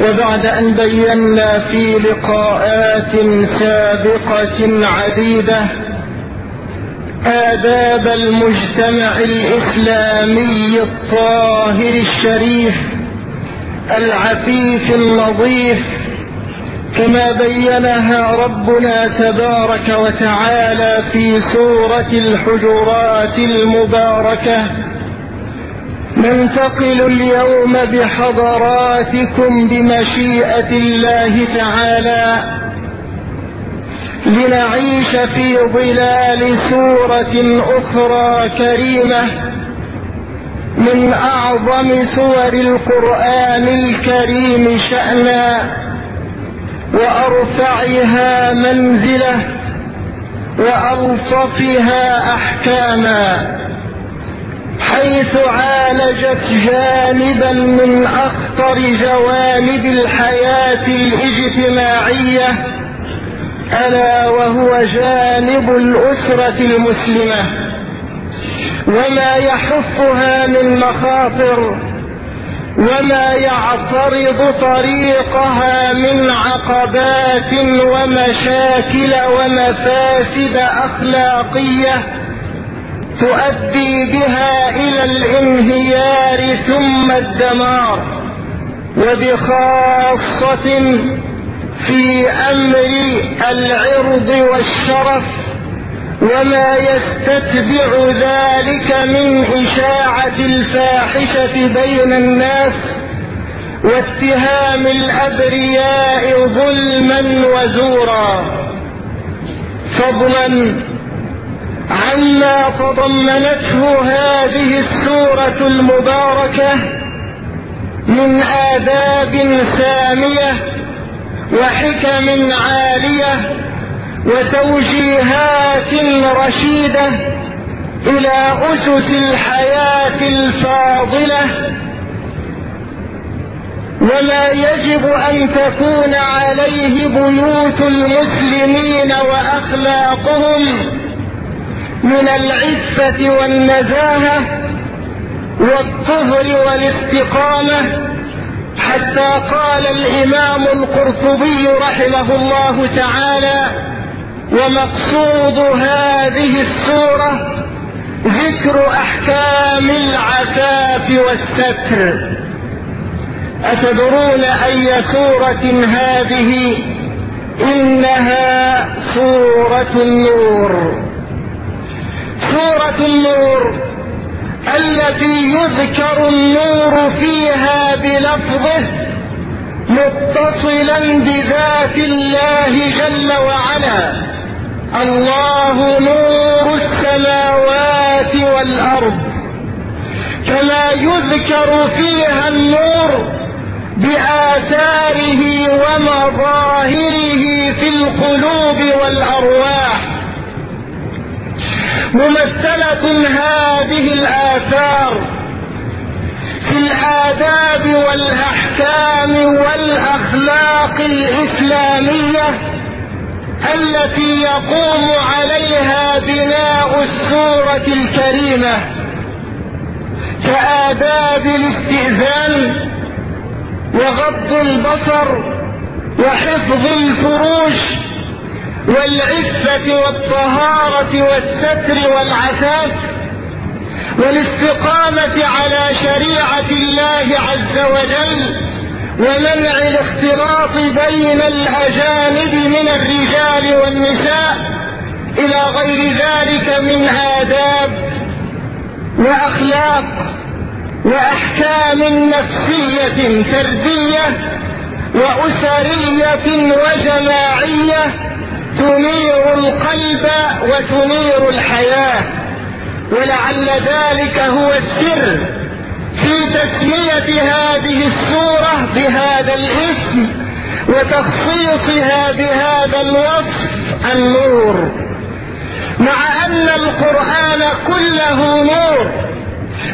وبعد أن بينا في لقاءات سابقة عديدة آداب المجتمع الإسلامي الطاهر الشريف العفيف النظيف كما بينها ربنا تبارك وتعالى في سورة الحجرات المباركة. ننتقل اليوم بحضراتكم بمشيئة الله تعالى لنعيش في ظلال سورة أخرى كريمة من أعظم سور القرآن الكريم شأنا وأرفعها منزلة وألطفها أحكاما. حيث عالجت جانبا من أخطر جوانب الحياة الاجتماعية ألا وهو جانب الأسرة المسلمة. وما يحفها من مخاطر وما يعترض طريقها من عقبات ومشاكل ومفاسد أخلاقية. تؤدي بها إلى الانهيار ثم الدمار وبخاصة في أمر العرض والشرف وما يستتبع ذلك من إشاعة الفاحشة بين الناس واتهام الأبرياء ظلما وزورا. فضلا عما تضمنته هذه السورة المباركة من آداب سامية وحكم عالية وتوجيهات رشيدة إلى أسس الحياة الفاضلة. وما يجب أن تكون عليه بيوت المسلمين وأخلاقهم من العفة والنزاهة والطهر والاستقامة حتى قال الإمام القرطبي رحمه الله تعالى ومقصود هذه السورة ذكر أحكام العفاف والستر. أتدرون أي سورة هذه؟ إنها سورة النور. سورة النور التي يذكر النور فيها بلفظه متصلا بذات الله جل وعلا. الله نور السماوات والأرض. كما يذكر فيها النور بآثاره ومظاهره في القلوب والأرواح. ممثله هذه الآثار في الآداب والأحكام والأخلاق الإسلامية التي يقوم عليها بناء السورة الكريمة كآداب الاستئذان وغض البصر وحفظ الفروج والعفة والطهارة والستر والعفاف والاستقامة على شريعة الله عز وجل ومنع الاختلاط بين الأجانب من الرجال والنساء إلى غير ذلك من آداب وأخلاق وأحكام نفسية فردية وأسرية وجماعية تنير القلب وتنير الحياة ولعل ذلك هو السر في تسمية هذه السورة بهذا الاسم وتخصيصها بهذا الوصف النور. مع أن القرآن كله نور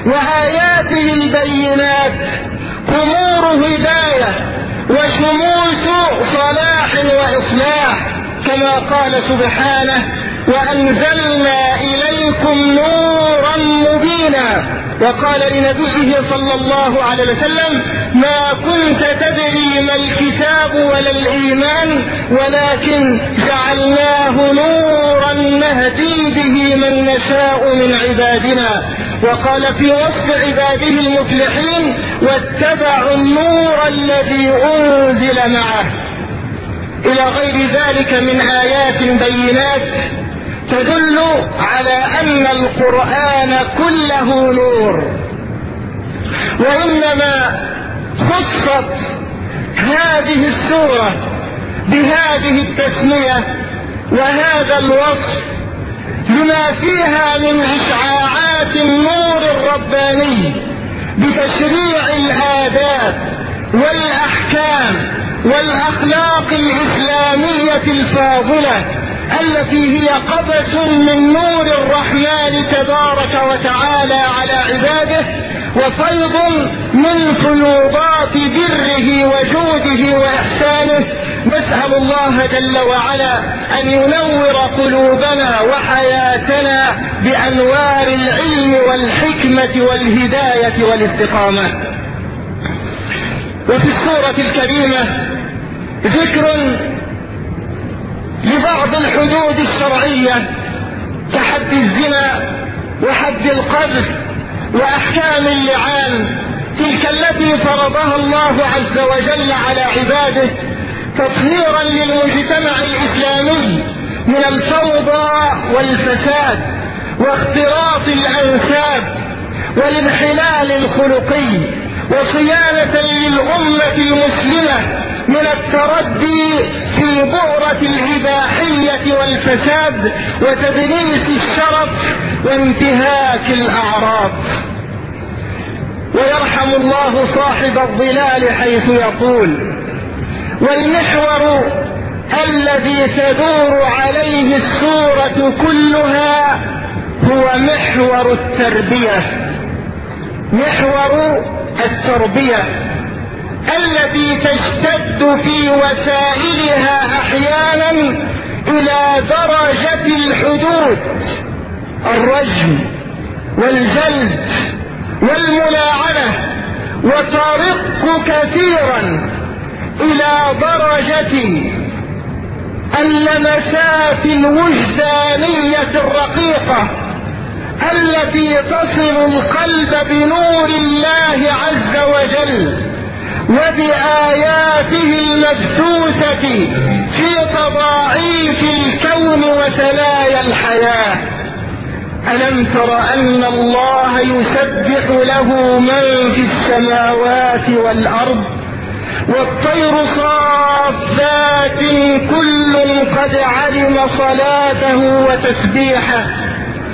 وآياته البينات أمور هداية وشموس صلاح وإصلاح كما قال سبحانه وأنزلنا إليكم نورا مبينا. وقال لنبيه صلى الله عليه وسلم ما كنت تدري ما الكتاب ولا الإيمان ولكن جعلناه نورا نهدي به من نشاء من عبادنا. وقال في وصف عباده المفلحين واتبعوا النور الذي أنزل معه. إلى غير ذلك من آيات بينات تدل على أن القرآن كله نور. وإنما خصت هذه السورة بهذه التسمية وهذا الوصف لما فيها من إشعاعات النور الرباني بتشريع الآداب والأحكام والأخلاق الإسلامية الفاضلة التي هي قبس من نور الرحمن تبارك وتعالى على عباده وفيض من فيوضات بره وجوده وإحسانه. نسأل الله جل وعلا أن ينور قلوبنا وحياتنا بأنوار العلم والحكمة والهداية والاستقامة. وفي السورة الكريمة ذكر لبعض الحدود الشرعية كحد الزنا وحد القذف وأحكام اللعان تلك التي فرضها الله عز وجل على عباده تطهيرا للمجتمع الإسلامي من الفوضى والفساد واختلاط الأنساب والانحلال الخلقي. وصيانة للأمة المسلمة من التردي في بؤرة الإباحية والفساد وتدنيس الشرف وانتهاك الأعراض. ويرحم الله صاحب الظلال حيث يقول والمحور الذي تدور عليه السورة كلها هو محور التربية. محور التربية التي تشتد في وسائلها أحيانا إلى درجة الحدود. الرجم والجلد والملاعنة وترق كثيرا إلى درجة اللمسات الوجدانية الرقيقة التي تصل القلب بنور الله عز وجل وبآياته المبثوثة في تضاعيف الكون وثنايا الحياة. ألم تر أن الله يسبح له من في السماوات والأرض؟ والطير صافات كل قد علم صلاته وتسبيحه.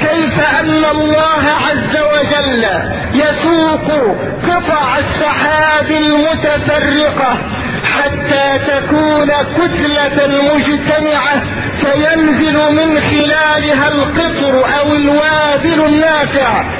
كيف أن الله عز وجل يسوق قطع السحاب المتفرقة حتى تكون كتلة مجتمعة فينزل من خلالها القطر أو الوابل النافع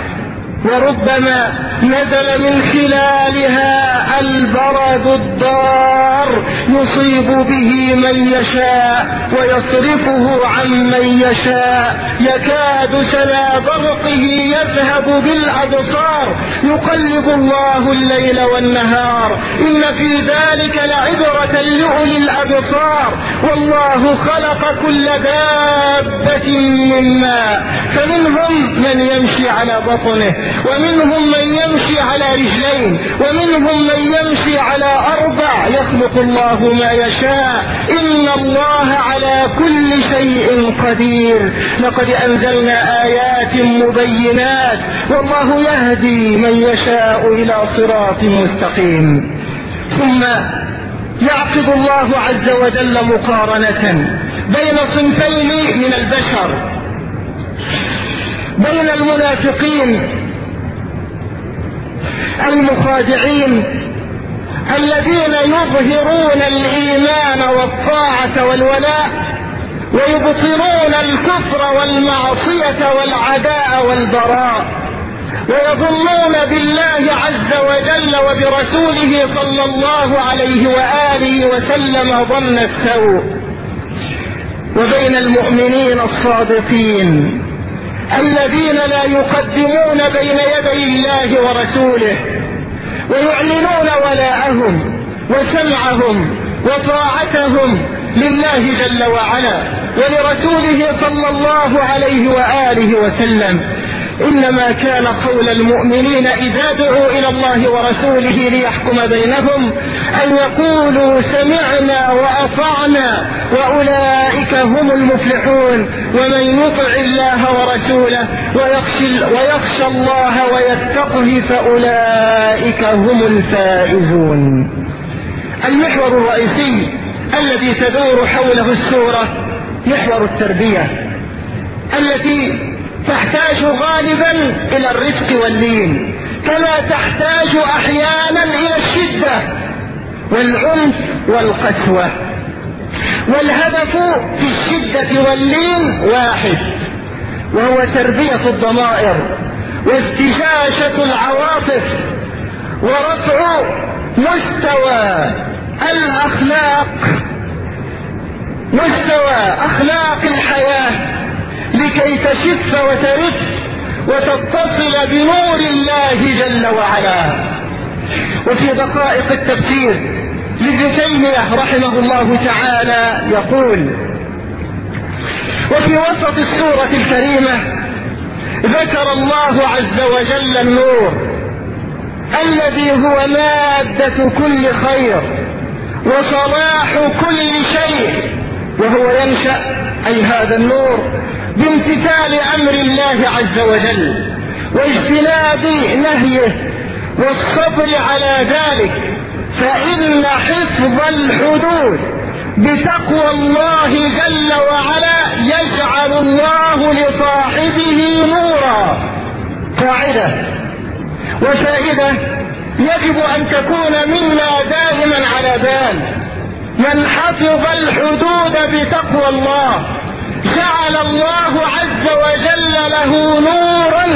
وربما نزل من خلالها البرد الضار يصيب به من يشاء ويصرفه عن من يشاء. يكاد سلا برقه يذهب بالأبصار. يقلب الله الليل والنهار. إن في ذلك لعبرة لأولي الأبصار. والله خلق كل دابة من ماء فمنهم من يمشي على بطنه. ومنهم من يمشي على رجلين ومنهم من يمشي على أربع يخلق الله ما يشاء. إن الله على كل شيء قدير. لقد أنزلنا آيات مبينات والله يهدي من يشاء إلى صراط مستقيم. ثم يعقد الله عز وجل مقارنة بين صنفين من البشر بين المنافقين المخادعين الذين يظهرون الإيمان والطاعة والولاء ويبطلون الكفر والمعصية والعداء والبراء ويظنون بالله عز وجل وبرسوله صلى الله عليه وآله وسلم ظن السوء. وبين المؤمنين الصادقين الذين لا يقدمون بين يدي الله ورسوله ويعلنون ولاءهم وسمعهم وطاعتهم لله جل وعلا ولرسوله صلى الله عليه وآله وسلم. إنما كان قول المؤمنين إذا دعوا إلى الله ورسوله ليحكم بينهم أن يقولوا سمعنا وأطعنا وأولئك هم المفلحون ومن يطع الله ورسوله ويخشى, ويخشى الله ويتقه فأولئك هم الفائزون. المحور الرئيسي الذي تدور حوله السورة محور التربية التي تحتاج غالبا إلى الرفق واللين كما تحتاج أحيانا إلى الشدة والعنف والقسوة. والهدف في الشدة واللين واحد وهو تربية الضمائر واستجاشة العواطف ورفع مستوى الأخلاق مستوى أخلاق الحياة. لكي تشف وترف وتتصل بنور الله جل وعلا. وفي دقائق التفسير لابن تيمية رحمه الله تعالى يقول وفي وسط السورة الكريمة ذكر الله عز وجل النور الذي هو مادة كل خير وصلاح كل شيء وهو ينشأ أي هذا النور بامتثال أمر الله عز وجل واجتناب نهيه والصبر على ذلك فإن حفظ الحدود بتقوى الله جل وعلا يجعل الله لصاحبه نورا. قاعدة وفائده يجب أن تكون منا دائما على بال من حفظ الحدود بتقوى الله. جعل الله عز وجل له نورا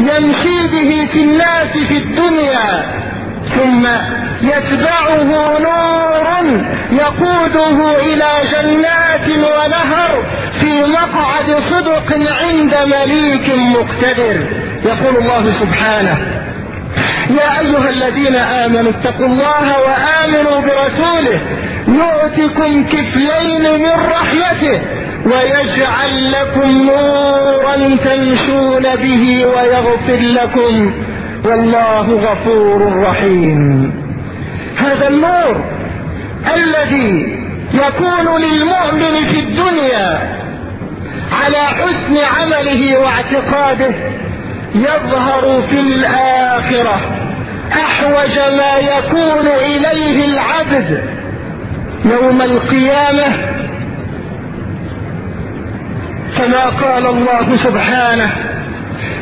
يمشي به في الناس في الدنيا ثم يتبعه نور يقوده إلى جنات ونهر في مقعد صدق عند مليك مقتدر. يقول الله سبحانه يا أيها الذين آمنوا اتقوا الله وآمنوا برسوله يؤتكم كفلين من رحمته ويجعل لكم نورا تمشون به ويغفر لكم. والله غفور رحيم. هذا النور الذي يكون للمؤمن في الدنيا على حسن عمله واعتقاده يظهر في الآخرة. أحوج ما يكون إليه العبد يوم القيامة كما قال الله سبحانه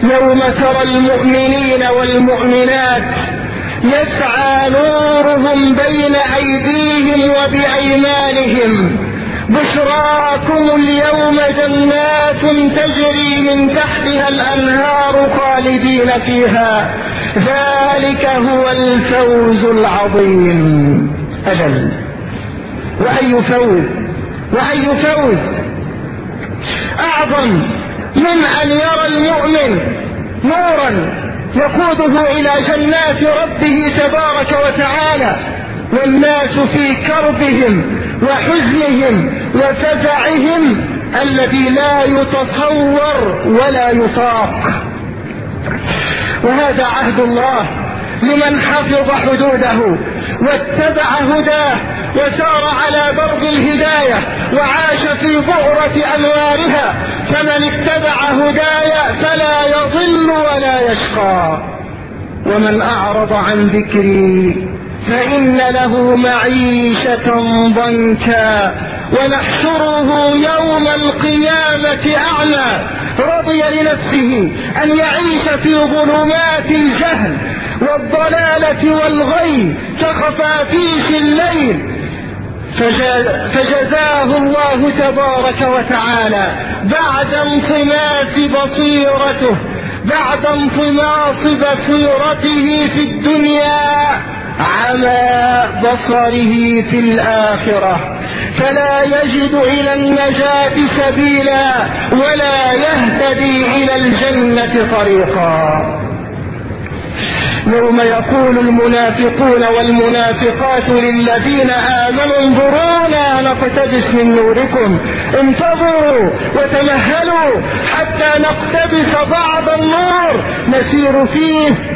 يوم ترى المؤمنين والمؤمنات يسعى نورهم بين أيديهم وبأيمانهم بشراكم اليوم جنات تجري من تحتها الأنهار خالدين فيها. ذلك هو الفوز العظيم. أجل وأي فوز؟ وأي فوز؟ أعظم من أن يرى المؤمن نورا يقوده إلى جنات ربه تبارك وتعالى والناس في كربهم وحزنهم وفزعهم الذي لا يتصور ولا يطاق. وهذا عهد الله لمن حفظ حدوده واتبع هداه وسار على درب الهداية وعاش في بؤرة أنوارها فمن اتبع هدايا فلا يضل ولا يشقى. ومن أعرض عن ذكري فإن له معيشة ضنكا. ونحشره يوم القيامة أعمى رضي لنفسه أن يعيش في ظلمات الجهل والضلالة والغي كخفافيش الليل. فجزاه الله تبارك وتعالى بعد انطماس بصيرته بعد انطماس بصيرته في الدنيا. عمى بصره في الآخرة. فلا يجد إلى النجاة سبيلا ولا يهتدي إلى الجنة طريقا. يوم يقول المنافقون والمنافقات للذين آمنوا انظرونا نقتبس من نوركم. انتظروا وتمهلوا حتى نقتبس بعض النور نسير فيه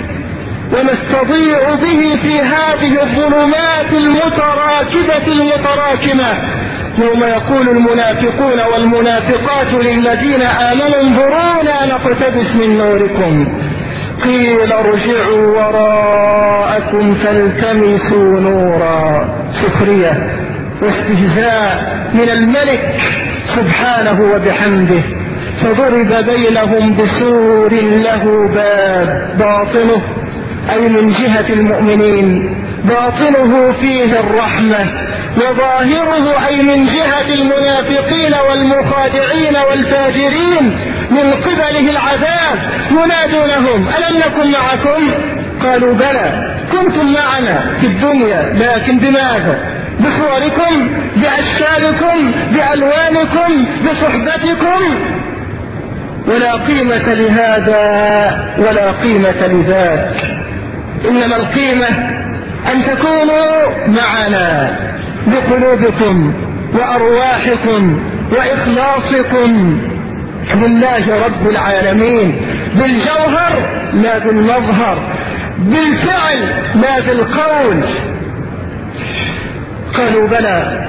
ونستضيع به في هذه الظلمات المتراكبة المتراكمة. يوم يقول المنافقون والمنافقات للذين آمنوا انظرونا نقتبس من نوركم. قيل ارجعوا وراءكم فالتمسوا نورا. سخرية. واستهزاء من الملك سبحانه وبحمده. فضرب بينهم بسور له باب باطنه. أي من جهة المؤمنين باطنه فيه الرحمة وظاهره أي من جهة المنافقين والمخادعين والفاجرين من قبله العذاب ينادونهم ألم نكن معكم؟ قالوا بلى كنتم معنا في الدنيا لكن بماذا؟ بصوركم بأشكالكم بألوانكم بصحبتكم؟ ولا قيمة لهذا ولا قيمة لذاك. إنما القيمة أن تكونوا معنا بقلوبكم وأرواحكم وإخلاصكم. لله رب العالمين بالجوهر لا بالمظهر بالفعل لا بالقول. قالوا بلى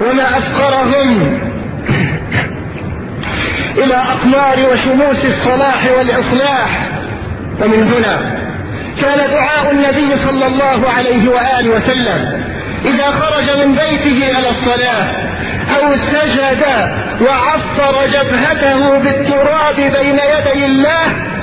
وما أفقرهم إلى أقمار وشموس الصلاح والإصلاح. ومن هنا كان دعاء النبي صلى الله عليه وآله وسلم. إذا خرج من بيته إلى الصلاة أو سجد وعفر جبهته بالتراب بين يدي الله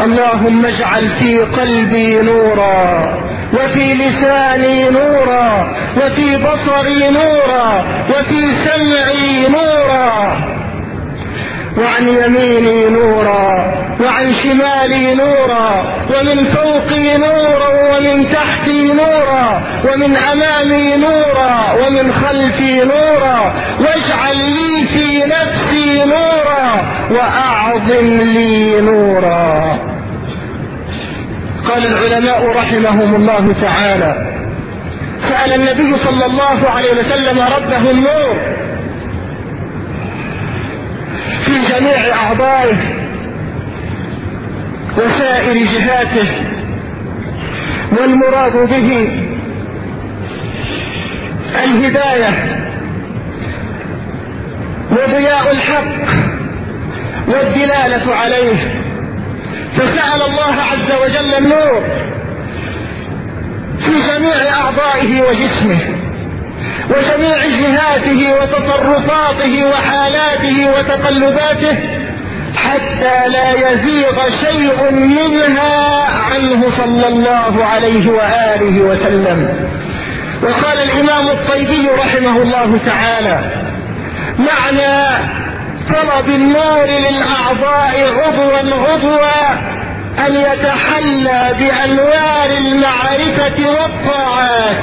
اللهم اجعل في قلبي نورا وفي لساني نورا وفي بصري نورا وفي سمعي نورا. وعن يميني نورا وعن شمالي نورا ومن فوقي نورا ومن تحتي نورا ومن أمامي نورا ومن خلفي نورا. واجعل لي في نفسي نورا وأعظم لي نورا. قال العلماء رحمهم الله تعالى سأل النبي صلى الله عليه وسلم ربه النور في جميع أعضائه وسائر جهاته والمراد به الهداية وضياء الحق والدلالة عليه. فسأل الله عز وجل النور في جميع أعضائه وجسمه. وجميع جهاته وتصرفاته وحالاته وتقلباته حتى لا يزيغ شيء منها عنه صلى الله عليه وآله وسلم. وقال الإمام الطيبي رحمه الله تعالى معنى طلب النور للأعضاء عضوا عضوا أن يتحلى بأنوار المعرفة والطاعات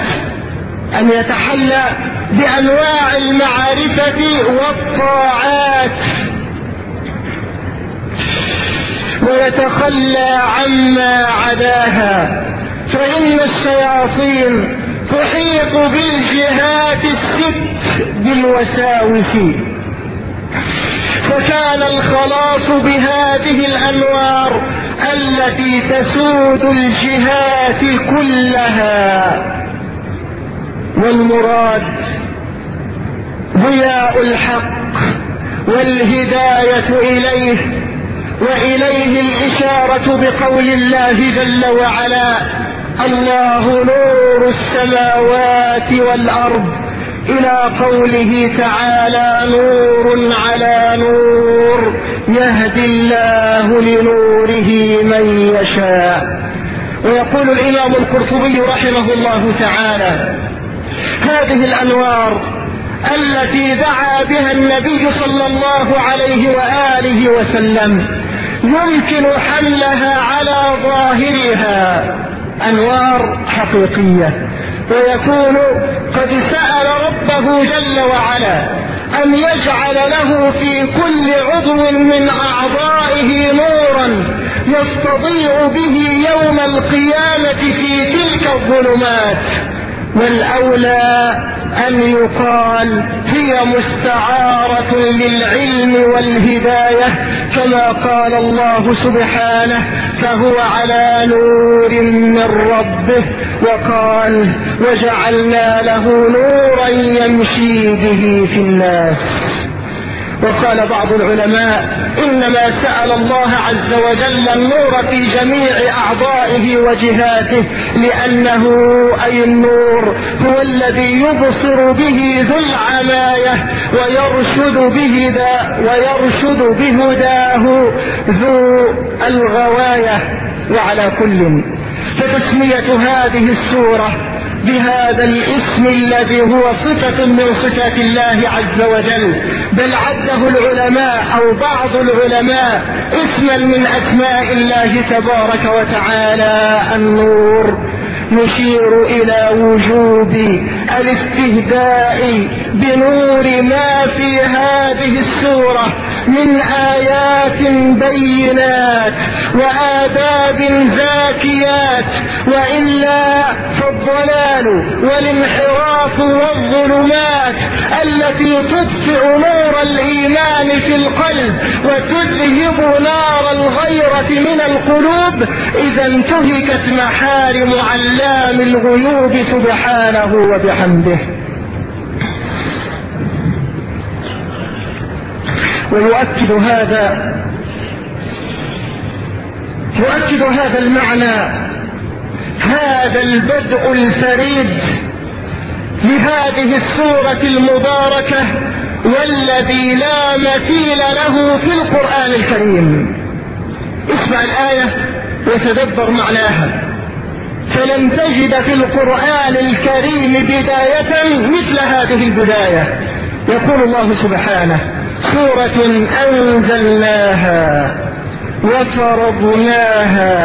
أن يتحلى بأنواع المعرفة والطاعات. ويتخلى عما عداها. فإن الشياطين تحيط بالجهات الست بالوساوس. فكان الخلاص بهذه الأنوار التي تسود الجهات كلها. والمراد ضياء الحق والهداية إليه وإليه الإشارة بقول الله جل وعلا الله نور السماوات والأرض إلى قوله تعالى نور على نور يهدي الله لنوره من يشاء. ويقول الإمام القرطبي رحمه الله تعالى هذه الأنوار التي دعا بها النبي صلى الله عليه وآله وسلم يمكن حملها على ظاهرها. أنوار حقيقية. ويكون قد سأل ربه جل وعلا أن يجعل له في كل عضو من أعضائه نورا يستضيء به يوم القيامة في تلك الظلمات. والأولى أن يقال هي مستعارة للعلم والهداية كما قال الله سبحانه فهو على نور من ربه وقال وجعلنا له نورا يمشي به في الناس وقال بعض العلماء إنما سأل الله عز وجل النور في جميع أعضائه وجهاته لأنه أي النور هو الذي يبصر به ذو العماية ويرشد به دا ويرشد بهداه ذو الغواية. وعلى كل. فتسمية هذه السورة بهذا الاسم الذي هو صفة من صفات الله عز وجل. بل عده العلماء أو بعض العلماء اسما من أسماء الله تبارك وتعالى النور. يشير إلى وجوب الاستهداء بنور ما في هذه السورة من آيات بينات وآداب زاكيات وإلا فالضلال والانحراف والظلمات التي تطفئ نور الإيمان في القلب وتذهب نار الغيرة من القلوب إذا انتهكت محارم علام الغيوب سبحانه وبحمده. ويؤكد هذا يؤكد هذا المعنى هذا البدء الفريد لهذه السورة المباركة والذي لا مثيل له في القرآن الكريم. اسمع الآية وتدبر معناها. فلن تجد في القرآن الكريم بداية مثل هذه البداية. يقول الله سبحانه سورة أنزلناها وفرضناها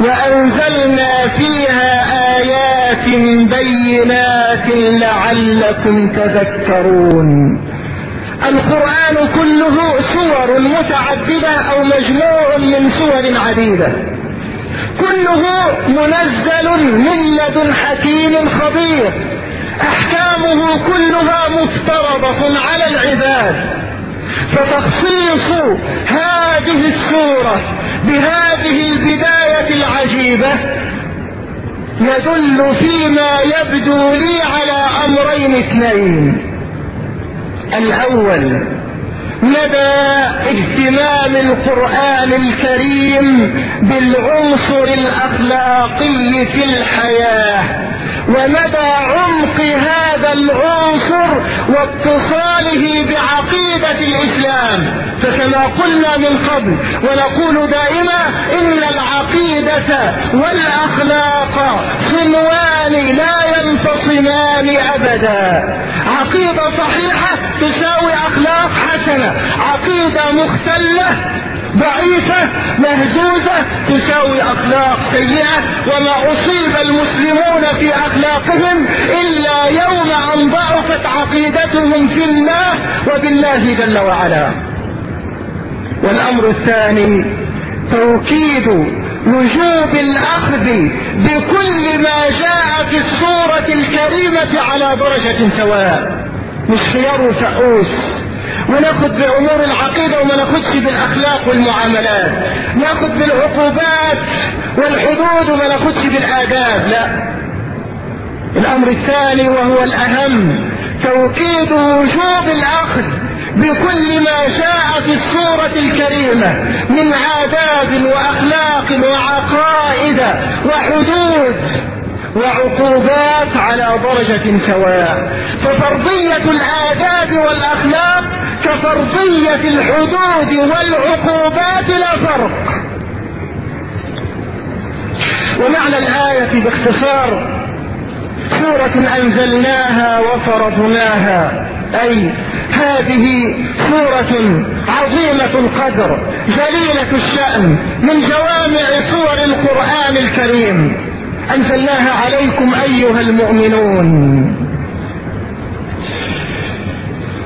وأنزلنا فيها آيات بينات لعلكم تذكرون. القرآن كله سور متعددة أو مجموع من سور عديدة. كله منزل من لدن حكيم خبير. أحكامه كلها مفترضة على العباد. فتخصيص هذه السورة بهذه البداية العجيبة يدل فيما يبدو لي على أمرين اثنين. الأول مدى اهتمام القرآن الكريم بالعنصر الأخلاقي في الحياة. ومدى عمق هذا العنصر واتصاله بعقيدة الإسلام. فكما قلنا من قبل ونقول دائما إن العقيدة والأخلاق صنوان لا ينفصلان أبدا. عقيدة صحيحة تساوي أخلاق حسنة عقيدة مختلة ضعيفة مهزوزة تساوي أخلاق سيئة وما أصيب المسلمون في أخلاقهم إلا يوم أن ضعفت عقيدتهم في الله وبالله جل وعلا. والأمر الثاني توكيد وجوب الأخذ بكل ما جاء في الصورة الكريمة على درجة سواء. مش خيار وفؤوس وناخد بأمور العقيدة وما ناخدش بالأخلاق والمعاملات. ناخد بالعقوبات والحدود وما ناخدش بالآداب لا. الأمر الثاني وهو الأهم توكيد وجوب الاخذ بكل ما جاء في السورة الكريمة من آداب وأخلاق وعقائد وحدود. وعقوبات على درجة سواء. ففرضية الآداب والأخلاق كفرضية الحدود والعقوبات لا فرق. ومعنى الآية باختصار سورة أنزلناها وفرضناها. أي هذه سورة عظيمة القدر جليلة الشأن من جوامع سور القرآن الكريم. أنزلناها عليكم أيها المؤمنون.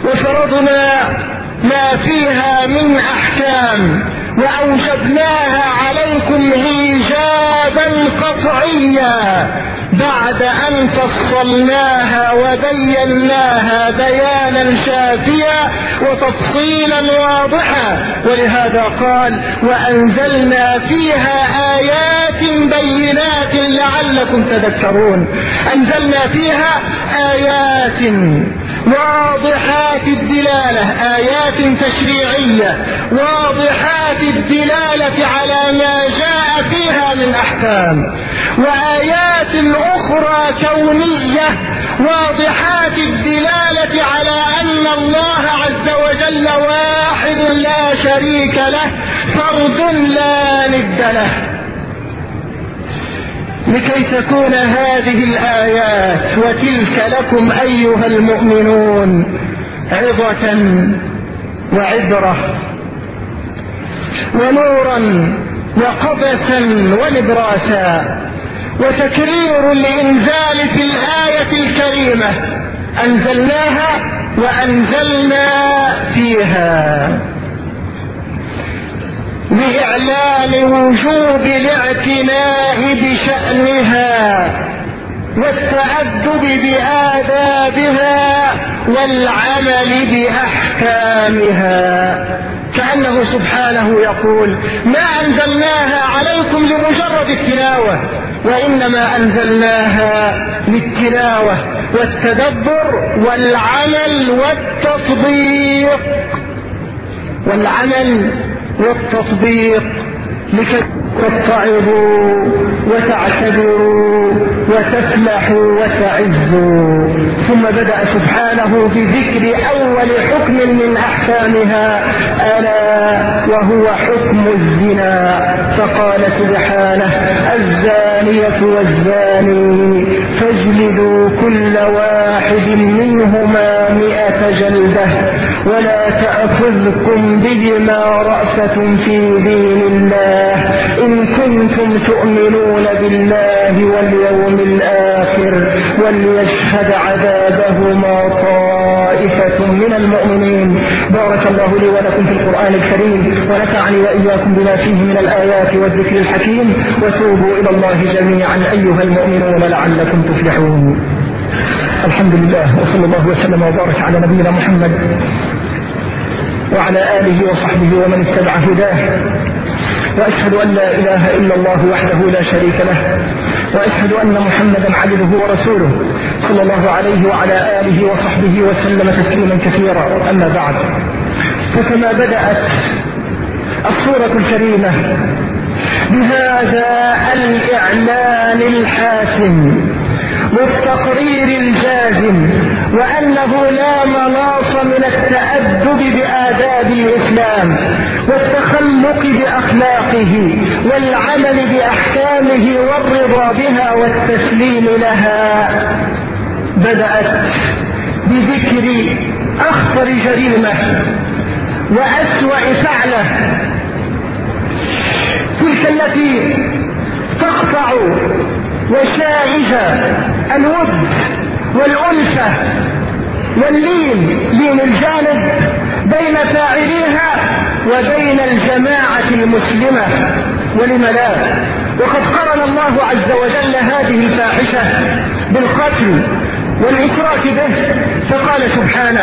وفرضنا ما فيها من أحكام. وأوجبناها عليكم إيجابا قطعيا بعد أن فصلناها وبيناها بيانا شافيا وتفصيلا واضحا. ولهذا قال وأنزلنا فيها آيات بينات لعلكم تذكرون. أنزلنا فيها آيات واضحات الدلالة آيات تشريعية واضحات الدلالة على ما جاء فيها من أحكام وآيات أخرى كونية واضحات الدلالة على أن الله عز وجل واحد لا شريك له فرد لا ند له. لكي تكون هذه الآيات وتلك لكم أيها المؤمنون عظة وعبرة ونورا وقبسا ونبراسا وتكرير الإنزال في الآية الكريمة أنزلناها وأنزلنا فيها. لإعلان وجوب الاعتناء بشأنها والتأدب بآدابها والعمل بأحكامها. كأنه سبحانه يقول ما أنزلناها عليكم لمجرد التلاوة وإنما أنزلناها للتلاوة والتدبر والعمل والتطبيق والعمل والتطبيق لكي تتعظوا وتعتبروا وتفلحوا وتعزوا. ثم بدأ سبحانه بذكر أول حكم من أحكامها ألا وهو حكم الزنا. فقال سبحانه الزانية والزاني فاجلدوا كل واحد منهما مئة جلدة. ولا تأخذكم بهما رأفة في دين الله إن كنتم تؤمنون بالله واليوم الآخر وليشهد عذابهما طائفة من المؤمنين. بارك الله لي ولكم في القرآن الكريم ونفعني وإياكم بما فيه من الآيات والذكر الحكيم. وتوبوا إلى الله جميعا أيها المؤمنون لعلكم تفلحون. الحمد لله وصلى الله وسلم وبارك على نبينا محمد وعلى آله وصحبه ومن اتبع هداه. وأشهد أن لا إله إلا الله وحده لا شريك له وأشهد أن محمدا عبده ورسوله صلى الله عليه وعلى آله وصحبه وسلم تسليما كثيرا. أما بعد فكما بدأت الصورة الكريمة بهذا الإعلان الحاسم. والتقرير الجازم وأنه لا مناص من التأدب بآداب الإسلام والتخلق بأخلاقه والعمل بأحكامه والرضا بها والتسليم لها. بدأت بذكر أخطر جريمة وأسوأ فعلة تلك التي تقطع وشائج الود والأنثى واللين لين الجانب بين فاعليها وبين الجماعة المسلمة ولم لا وقد قرن الله عز وجل هذه الفاحشة بالقتل والإشراك به فقال سبحانه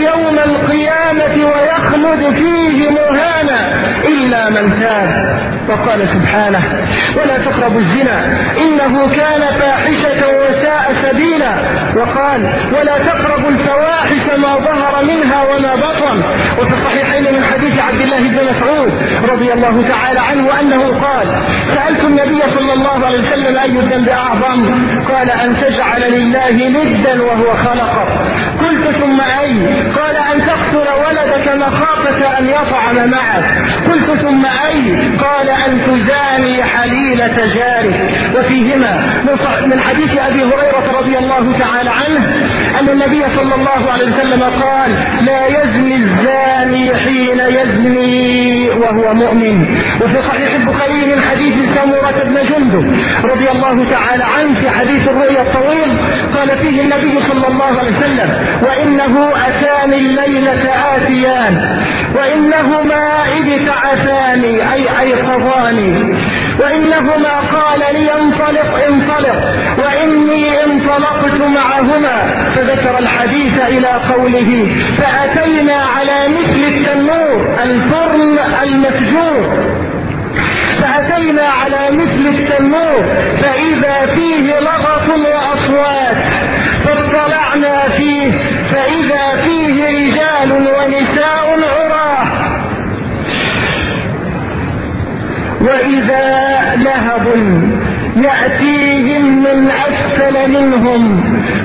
يوم القيامة ويخلد فيه مهانا إلا من تاب. وقال سبحانه ولا تقربوا الزنا إنه كان فاحشة وساء سبيلا. وقال ولا تقربوا الفواحش ما ظهر منها وما بطن. وفي الصحيحين من حديث عبد الله بن مسعود رضي الله تعالى عنه أنه قال سألت النبي صلى الله عليه وسلم أي الذنب أعظم؟ قال أن تجعل لله ندا وهو خلقك قلت ثم أي؟ قال أن تقتل ولدك مخافة أن يطعم معك. قلت ثم أي؟ قال أن تزاني حليلة جارك. وفيهما من حديث أبي هريرة رضي الله تعالى عنه أن النبي صلى الله عليه وسلم قال لا يزني الزاني حين يزني وهو مؤمن. وفي صحيح البخاري من حديث سمورة بن جندب رضي الله تعالى عنه في حديث الرؤيا الطويل قال فيه النبي صلى الله عليه وسلم وإنه أتاني الليلة آتيان وإنهما ابتعثاني أي أيقظاني وإنهما قال لي انطلق انطلق وإني انطلقت معهما. فذكر الحديث إلى قوله فأتينا على مثل التنور الفرن المفجور. فأتينا على مثل التنور فإذا فيه لغط وأصوات فاطلعنا فيه فإذا فيه رجال ونساء عراه وإذا لهب يأتيهم من أسفل منهم.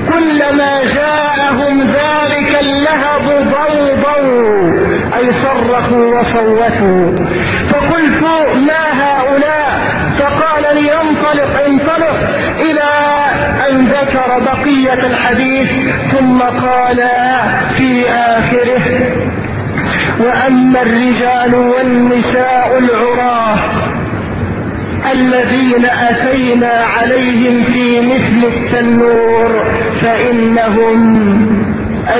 كلما جاءهم ذلك اللهب ضوضوا. أي صرخوا وصوتوا. فقلت ما هؤلاء؟ فقال لي انطلق انطلق ذكر بقية الحديث ثم قال في آخره. وأما الرجال والنساء العراه الذين أتينا عليهم في مثل التنور فإنهم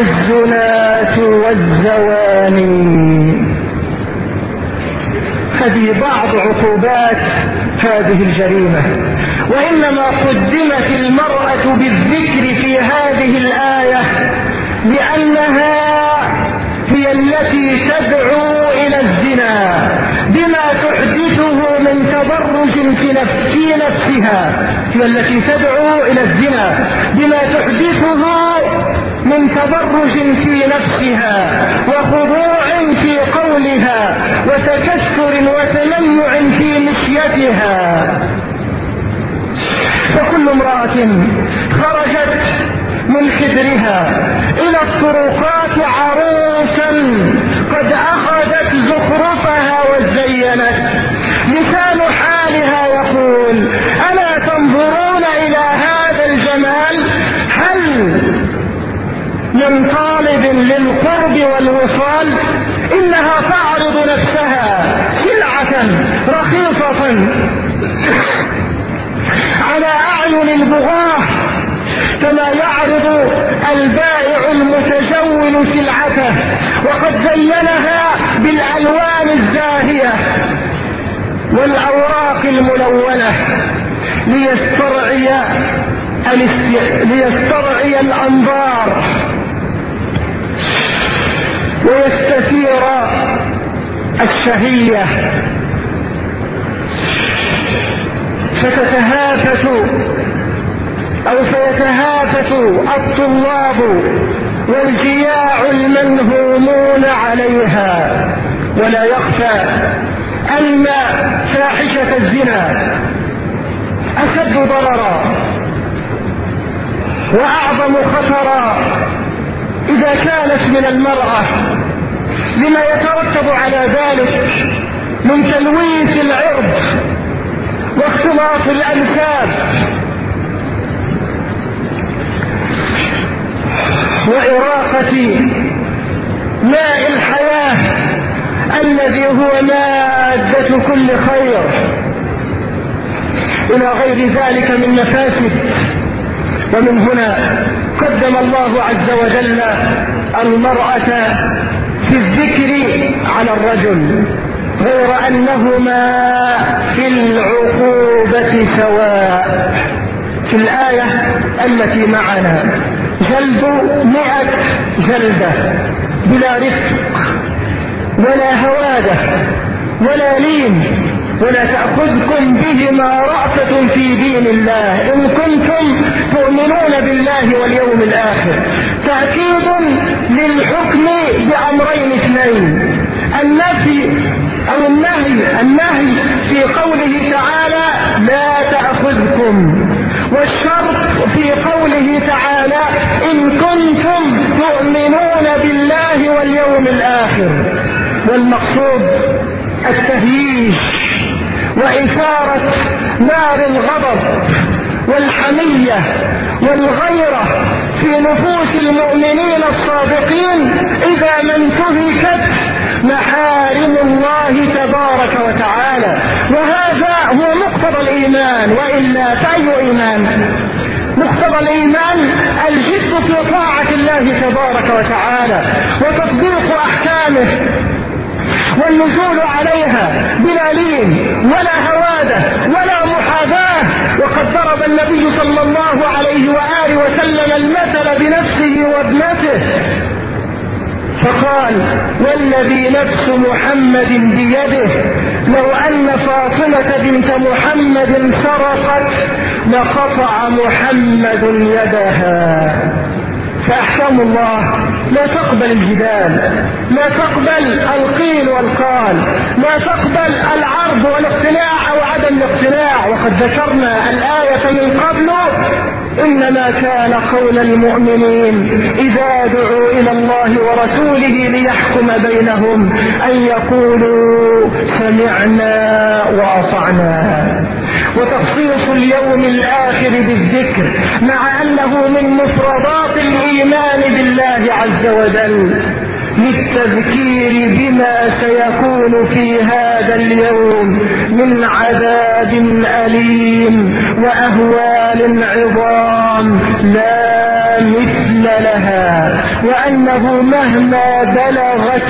الزناة والزواني. هذه بعض عقوبات هذه الجريمة؟ وإنما قدمت المرأة بالذكر في هذه الآية لأنها هي التي تدعو إلى الزنا بما تحدثه من تبرج في, نفس في نفسها هي التي تدعو إلى الزنا بما تحدثه من تبرج في نفسها وخضوع في قولها وتكسر وتمنع في مشيتها فكل امرأة خرجت من خدرها إلى الطرقات عروسا قد أخذت زخرفها وزينت. لسان حالها يقول للقرب والوصال إنها تعرض نفسها سلعة رخيصة. على أعين البغاة كما يعرض البائع المتجول سلعته وقد زينها بالألوان الزاهية والأوراق الملونة ليسترعي ليسترعي الأنظار. ويستثير الشهية. فتتهافت أو سيتهافت الطلاب والجياع المنهومون عليها. ولا يخفى أن فاحشة الزنا أشد ضررا وأعظم خطرا إذا كانت من المرأة لما يترتب على ذلك من تلويث العرض واختلاط الانساب وإراقة ماء الحياة الذي هو مادة كل خير. إلى غير ذلك من مفاسد. ومن هنا قدم الله عز وجل المرأة في الذكر على الرجل غير أنهما في العقوبة سواء. في الآية التي معنا جلد مئة جلدة بلا رفق ولا هوادة ولا لين. ولا تأخذكم بهما رأفة في دين الله. إن كنتم تؤمنون بالله واليوم الآخر. تأكيد للحكم بأمرين اثنين. النفي أو النهي النهي في قوله تعالى لا تأخذكم. والشرط في قوله تعالى إن كنتم تؤمنون بالله واليوم الآخر. والمقصود التهييج وإثارة نار الغضب والحمية والغيرة في نفوس المؤمنين الصادقين إذا ما انتهكت محارم الله تبارك وتعالى. وهذا هو مقتضى الإيمان وإلا فأي إيمان؟ مقتضى الإيمان الجد في طاعة الله تبارك وتعالى وتطبيق أحكامه والنزول عليها بلا لين ولا هوادة ولا محاذاة. وقد ضرب النبي صلى الله عليه وآله وسلم المثل بنفسه وابنته. فقال والذي نفس محمد بيده لو أن فاطمة بنت محمد سرقت لقطع محمد يدها. فأحكام الله. لا تقبل الجدال لا تقبل القيل والقال لا تقبل العرض والاقتناع أو عدم الاقتناع. وقد ذكرنا الآية من قبل إنما كان قول المؤمنين إذا دعوا إلى الله ورسوله ليحكم بينهم أن يقولوا سمعنا وأطعنا. وتخصيص اليوم الآخر بالذكر مع أنه من مفردات الإيمان بالله عز وجل. للتذكير بما سيكون في هذا اليوم من عذاب أليم وأهوال عظام لا مثل لها وأنه مهما بلغت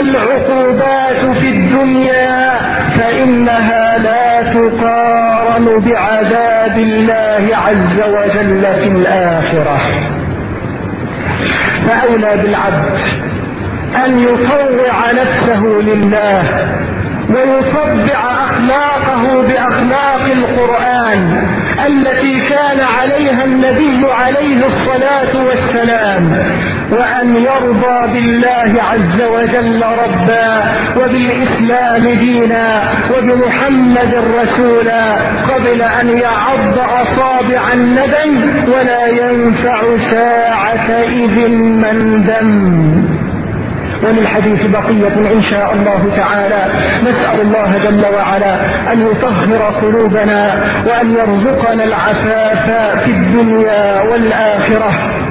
العقوبات في الدنيا فإنها لا تقارن بعذاب الله عز وجل في الآخرة. فأولى بالعبد أن يطوع نفسه لله ويطبع أخلاقه بأخلاق القرآن التي كان عليها النبي عليه الصلاة والسلام وأن يرضى بالله عز وجل ربا وبالإسلام دينا وبمحمد رسولا قبل أن يعض أصابع الندم ولا ينفع ساعة إذ من دم. وللحديث بقية إن شاء الله تعالى. نسأل الله جل وعلا أن يطهر قلوبنا وأن يرزقنا العفاف في الدنيا والآخرة.